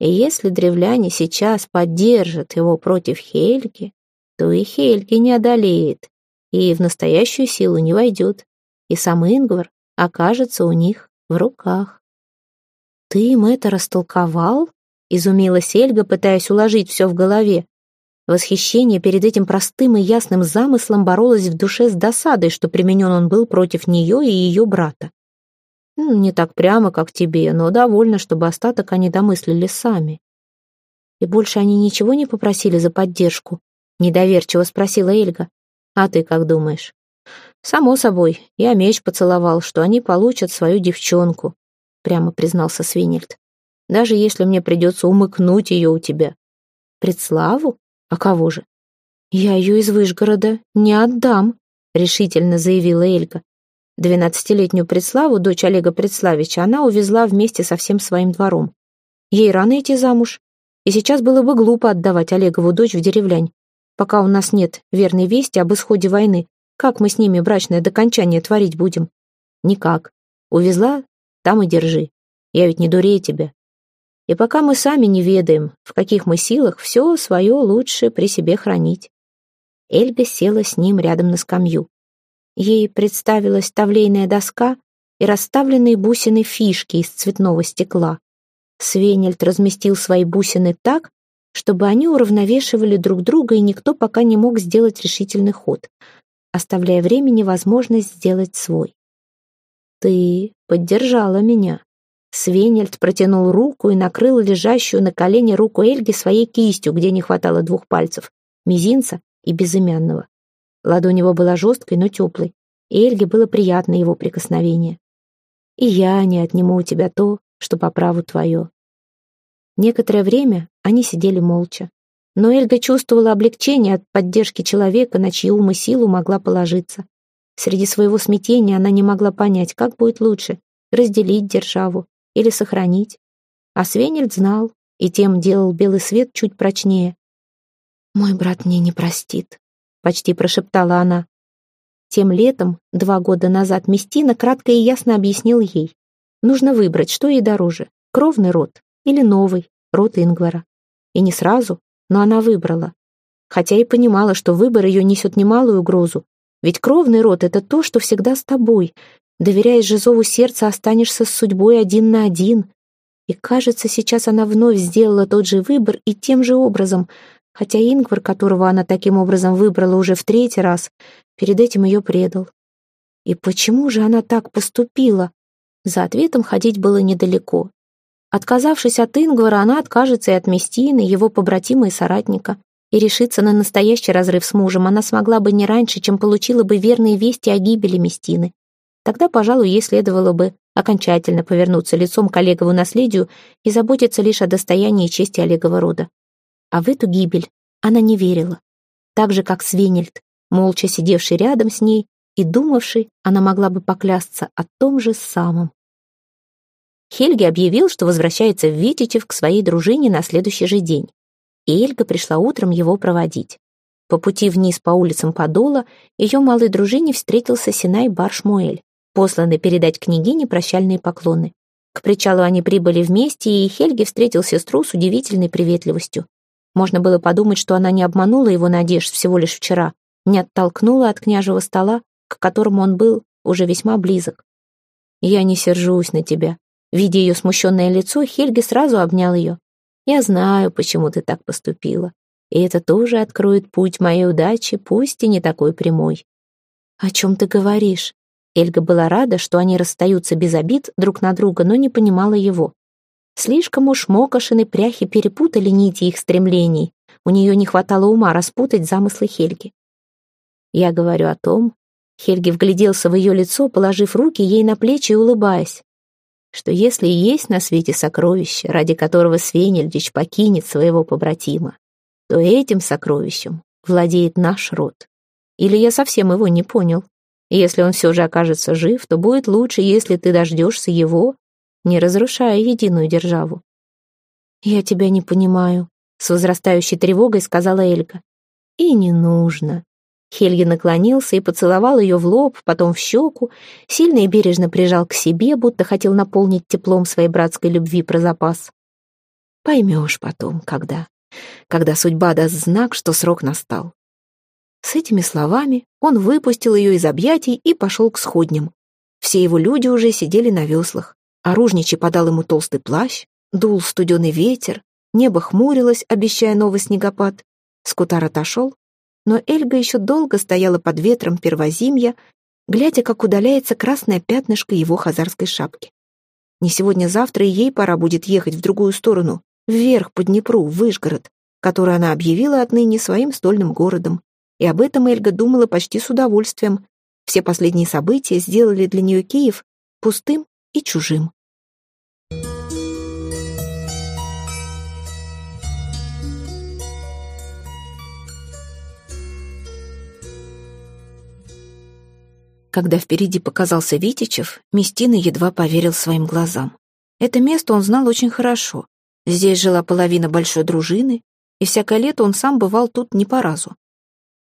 И если древляне сейчас поддержат его против Хельги, то и Хельги не одолеет, и в настоящую силу не войдет и сам Ингвар окажется у них в руках. «Ты им это растолковал?» — изумилась Эльга, пытаясь уложить все в голове. Восхищение перед этим простым и ясным замыслом боролось в душе с досадой, что применен он был против нее и ее брата. «Не так прямо, как тебе, но довольно, чтобы остаток они домыслили сами». «И больше они ничего не попросили за поддержку?» — недоверчиво спросила Эльга. «А ты как думаешь?» «Само собой, я меч поцеловал, что они получат свою девчонку», — прямо признался Свинельд. «Даже если мне придется умыкнуть ее у тебя». «Предславу? А кого же?» «Я ее из Вышгорода не отдам», — решительно заявила Элька. Двенадцатилетнюю Предславу, дочь Олега Предславича, она увезла вместе со всем своим двором. Ей рано идти замуж, и сейчас было бы глупо отдавать Олегову дочь в деревлянь, пока у нас нет верной вести об исходе войны, как мы с ними брачное докончание творить будем? Никак. Увезла, там и держи. Я ведь не дурею тебя. И пока мы сами не ведаем, в каких мы силах, все свое лучше при себе хранить. Эльга села с ним рядом на скамью. Ей представилась тавлейная доска и расставленные бусины фишки из цветного стекла. Свенельд разместил свои бусины так, чтобы они уравновешивали друг друга, и никто пока не мог сделать решительный ход, оставляя времени возможность сделать свой. «Ты поддержала меня». Свенельд протянул руку и накрыл лежащую на колене руку Эльги своей кистью, где не хватало двух пальцев, мизинца и безымянного. Ладонь его была жесткой, но теплой, и Эльге было приятно его прикосновение. «И я не отниму у тебя то, что по праву твое». Некоторое время они сидели молча. Но Эльга чувствовала облегчение от поддержки человека, на чью ум и силу могла положиться. Среди своего смятения она не могла понять, как будет лучше — разделить державу или сохранить. А Свенельд знал, и тем делал белый свет чуть прочнее. «Мой брат мне не простит», — почти прошептала она. Тем летом, два года назад, Местина кратко и ясно объяснил ей. Нужно выбрать, что ей дороже — кровный род или новый, род Ингвара. И не сразу, но она выбрала. Хотя и понимала, что выбор ее несет немалую угрозу. Ведь кровный род — это то, что всегда с тобой. Доверяясь же зову сердца, останешься с судьбой один на один. И, кажется, сейчас она вновь сделала тот же выбор и тем же образом, хотя Ингвар, которого она таким образом выбрала уже в третий раз, перед этим ее предал. И почему же она так поступила? За ответом ходить было недалеко. Отказавшись от Ингвара, она откажется и от Местины, его побратима и соратника. И решиться на настоящий разрыв с мужем она смогла бы не раньше, чем получила бы верные вести о гибели Местины. Тогда, пожалуй, ей следовало бы окончательно повернуться лицом к Олегову наследию и заботиться лишь о достоянии и чести Олегова рода. А в эту гибель она не верила. Так же, как Свенельд, молча сидевший рядом с ней и думавший, она могла бы поклясться о том же самом. Хельги объявил, что возвращается в Витичев к своей дружине на следующий же день. И Эльга пришла утром его проводить. По пути вниз по улицам Подола ее малой дружине встретился Синай Баршмуэль, посланный передать княгине прощальные поклоны. К причалу они прибыли вместе, и Хельги встретил сестру с удивительной приветливостью. Можно было подумать, что она не обманула его надежд всего лишь вчера, не оттолкнула от княжего стола, к которому он был уже весьма близок. «Я не сержусь на тебя», Видя ее смущенное лицо, Хельги сразу обнял ее. «Я знаю, почему ты так поступила. И это тоже откроет путь моей удачи, пусть и не такой прямой». «О чем ты говоришь?» Эльга была рада, что они расстаются без обид друг на друга, но не понимала его. Слишком уж Мокошин и Пряхи перепутали нити их стремлений. У нее не хватало ума распутать замыслы Хельги. Я говорю о том, Хельги вгляделся в ее лицо, положив руки ей на плечи и улыбаясь что если и есть на свете сокровище, ради которого Свенельдич покинет своего побратима, то этим сокровищем владеет наш род. Или я совсем его не понял. Если он все же окажется жив, то будет лучше, если ты дождешься его, не разрушая единую державу. «Я тебя не понимаю», — с возрастающей тревогой сказала Эльга. «И не нужно. Хельги наклонился и поцеловал ее в лоб, потом в щеку, сильно и бережно прижал к себе, будто хотел наполнить теплом своей братской любви про запас. «Поймешь потом, когда. Когда судьба даст знак, что срок настал». С этими словами он выпустил ее из объятий и пошел к сходням. Все его люди уже сидели на веслах. Оружничий подал ему толстый плащ, дул студеный ветер, небо хмурилось, обещая новый снегопад. Скутар отошел, но Эльга еще долго стояла под ветром первозимья, глядя, как удаляется красное пятнышко его хазарской шапки. Не сегодня-завтра ей пора будет ехать в другую сторону, вверх по Днепру, в Выжгород, который она объявила отныне своим стольным городом. И об этом Эльга думала почти с удовольствием. Все последние события сделали для нее Киев пустым и чужим. Когда впереди показался Витичев, Местина едва поверил своим глазам. Это место он знал очень хорошо. Здесь жила половина большой дружины, и всякое лето он сам бывал тут не по разу.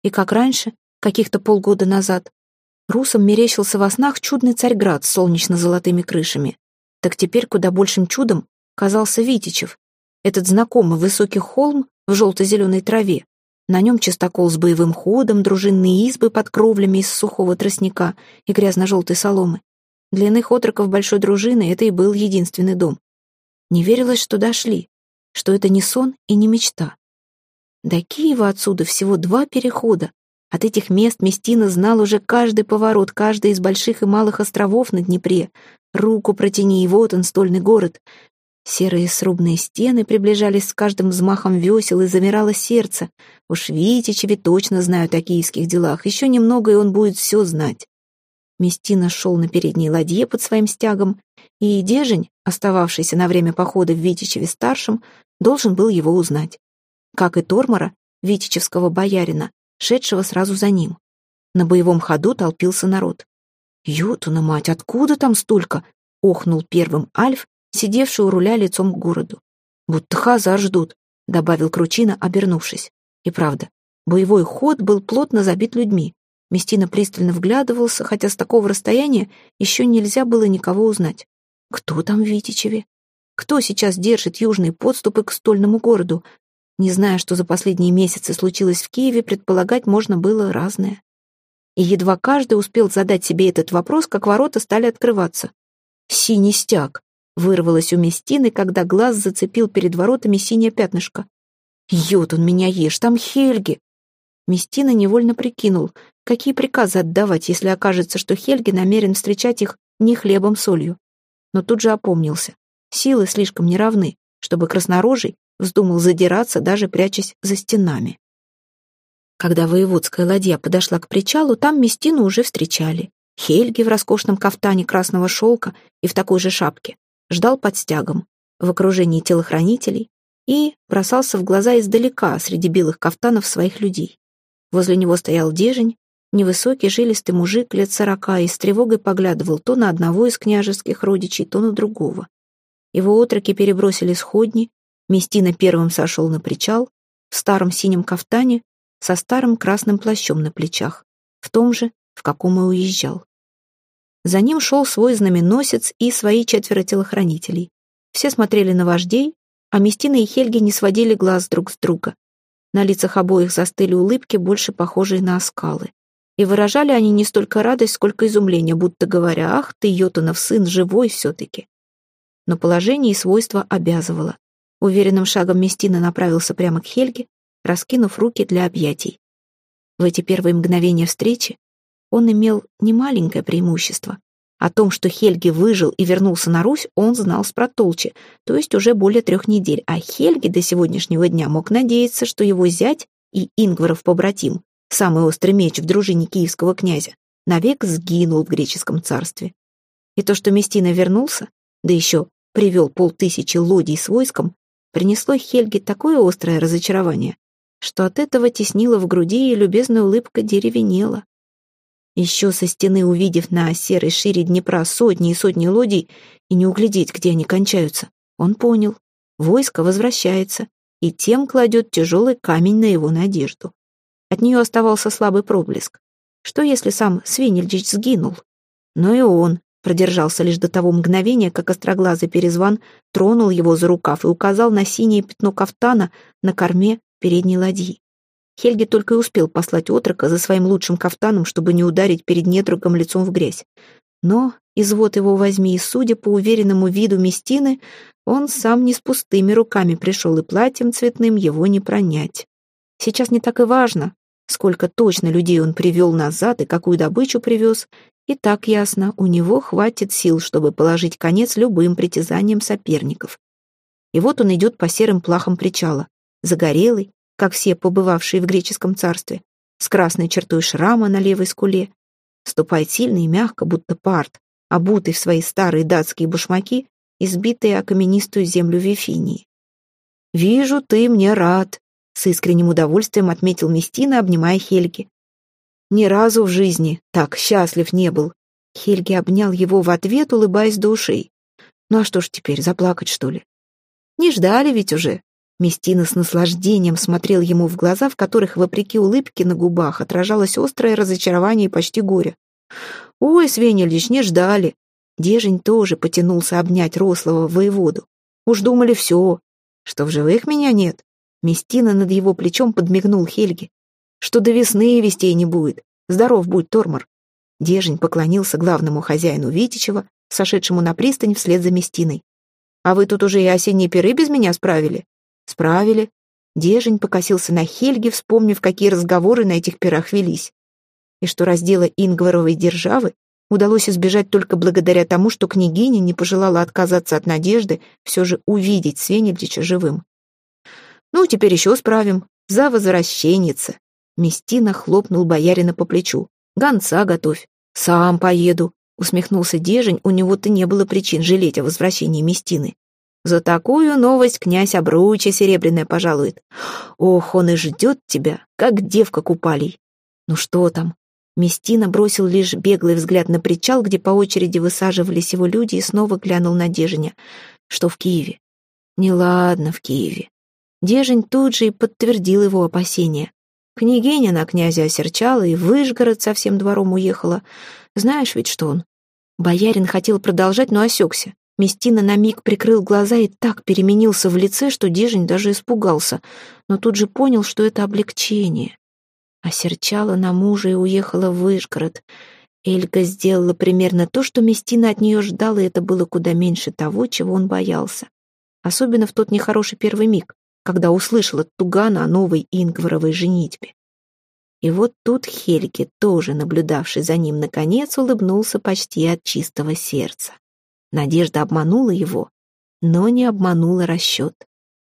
И как раньше, каких-то полгода назад, русам мерещился во снах чудный Царьград с солнечно-золотыми крышами. Так теперь куда большим чудом казался Витичев, этот знакомый высокий холм в желто-зеленой траве, на нем чистокол с боевым ходом, дружинные избы под кровлями из сухого тростника и грязно-желтой соломы. Для иных отроков большой дружины это и был единственный дом. Не верилось, что дошли, что это не сон и не мечта. До Киева отсюда всего два перехода. От этих мест Местина знал уже каждый поворот, каждый из больших и малых островов на Днепре. Руку протяни, и вот он, стольный город. Серые срубные стены приближались с каждым взмахом весел, и замирало сердце. Уж Витичеви точно знают о киевских делах. Еще немного, и он будет все знать. Местина шел на передней ладье под своим стягом, и Дежень, остававшийся на время похода в Витичеве-старшем, должен был его узнать. Как и Тормора, витичевского боярина, шедшего сразу за ним. На боевом ходу толпился народ. «Ютуна мать, откуда там столько?» — охнул первым Альф, сидевший у руля лицом к городу. «Будто хазар ждут», — добавил Кручина, обернувшись. И правда, боевой ход был плотно забит людьми. Местина пристально вглядывался, хотя с такого расстояния еще нельзя было никого узнать. Кто там в Витичеве? Кто сейчас держит южные подступы к стольному городу? Не зная, что за последние месяцы случилось в Киеве, предполагать можно было разное. И едва каждый успел задать себе этот вопрос, как ворота стали открываться. «Синий стяг!» Вырвалось у Местины, когда глаз зацепил перед воротами синее пятнышко. «Ют, он меня ешь, там Хельги!» Местина невольно прикинул, какие приказы отдавать, если окажется, что Хельги намерен встречать их не хлебом-солью. Но тут же опомнился. Силы слишком неравны, чтобы краснорожий вздумал задираться, даже прячась за стенами. Когда воеводская ладья подошла к причалу, там Местину уже встречали. Хельги в роскошном кафтане красного шелка и в такой же шапке ждал под стягом, в окружении телохранителей и бросался в глаза издалека среди белых кафтанов своих людей. Возле него стоял Дежень, невысокий жилистый мужик лет сорока и с тревогой поглядывал то на одного из княжеских родичей, то на другого. Его отроки перебросили сходни, Местина первым сошел на причал, в старом синем кафтане, со старым красным плащом на плечах, в том же, в каком и уезжал. За ним шел свой знаменосец и свои четверо телохранителей. Все смотрели на вождей, а Местина и Хельги не сводили глаз друг с друга. На лицах обоих застыли улыбки, больше похожие на оскалы. И выражали они не столько радость, сколько изумление, будто говоря, «Ах ты, Йотунов сын, живой все-таки!» Но положение и свойство обязывало. Уверенным шагом Местина направился прямо к Хельге, раскинув руки для объятий. В эти первые мгновения встречи он имел немаленькое преимущество. О том, что Хельги выжил и вернулся на Русь, он знал с протолчи, то есть уже более трех недель, а Хельги до сегодняшнего дня мог надеяться, что его зять и Ингваров побратим, самый острый меч в дружине киевского князя, навек сгинул в греческом царстве. И то, что Местина вернулся, да еще привел полтысячи лодий с войском, принесло Хельге такое острое разочарование, что от этого теснило в груди и любезная улыбка деревенела. Еще со стены, увидев на серой шире Днепра сотни и сотни лодий, и не углядеть, где они кончаются, он понял, войско возвращается, и тем кладет тяжелый камень на его надежду. От нее оставался слабый проблеск. Что, если сам Свинельдич сгинул? Но и он продержался лишь до того мгновения, как остроглазый перезван тронул его за рукав и указал на синее пятно кафтана на корме передней ладьи. Хельги только и успел послать отрока за своим лучшим кафтаном, чтобы не ударить перед недругом лицом в грязь. Но, извод его возьми, и судя по уверенному виду Местины, он сам не с пустыми руками пришел, и платьем цветным его не пронять. Сейчас не так и важно, сколько точно людей он привел назад и какую добычу привез, и так ясно, у него хватит сил, чтобы положить конец любым притязаниям соперников. И вот он идет по серым плахам причала, загорелый, как все побывавшие в греческом царстве, с красной чертой шрама на левой скуле. Ступает сильно и мягко, будто парт, обутый в свои старые датские башмаки, избитые о каменистую землю Вифинии. «Вижу, ты мне рад», — с искренним удовольствием отметил Местина, обнимая Хельги. «Ни разу в жизни так счастлив не был». Хельги обнял его в ответ, улыбаясь до. «Ну а что ж теперь, заплакать, что ли?» «Не ждали ведь уже», Местина с наслаждением смотрел ему в глаза, в которых, вопреки улыбке на губах, отражалось острое разочарование и почти горе. «Ой, Свенельич, не ждали!» Дежень тоже потянулся обнять рослого воеводу. «Уж думали все, что в живых меня нет». Местина над его плечом подмигнул Хельге. «Что до весны вестей не будет. Здоров будь, Тормор». Дежень поклонился главному хозяину Витичева, сошедшему на пристань вслед за Местиной. А вы тут уже и осенние пиры без меня справили?» «Справили». Дежень покосился на Хельге, вспомнив, какие разговоры на этих пирах велись. И что раздела Ингваровой державы удалось избежать только благодаря тому, что княгиня не пожелала отказаться от надежды все же увидеть Свенельдича живым. «Ну, теперь еще справим. За возвращенница!» Местина хлопнул боярина по плечу. «Гонца готовь. Сам поеду», — усмехнулся Дежень, у него-то не было причин жалеть о возвращении Местины. «За такую новость князь обручье серебряное пожалует. Ох, он и ждет тебя, как девка купалей. Ну что там?» Местина бросил лишь беглый взгляд на причал, где по очереди высаживались его люди, и снова глянул на Деженя. «Что в Киеве?» «Неладно в Киеве». Дежень тут же и подтвердил его опасения. Княгиня на князя осерчала и в Выжгород со всем двором уехала. Знаешь ведь, что он? Боярин хотел продолжать, но осекся. Местина на миг прикрыл глаза и так переменился в лице, что Дежень даже испугался, но тут же понял, что это облегчение. Осерчала на мужа и уехала в Выжгород. Эльга сделала примерно то, что Местина от нее ждала, и это было куда меньше того, чего он боялся. Особенно в тот нехороший первый миг когда услышал от Тугана о новой Ингваровой женитьбе. И вот тут Хельги, тоже наблюдавший за ним, наконец улыбнулся почти от чистого сердца. Надежда обманула его, но не обманула расчет.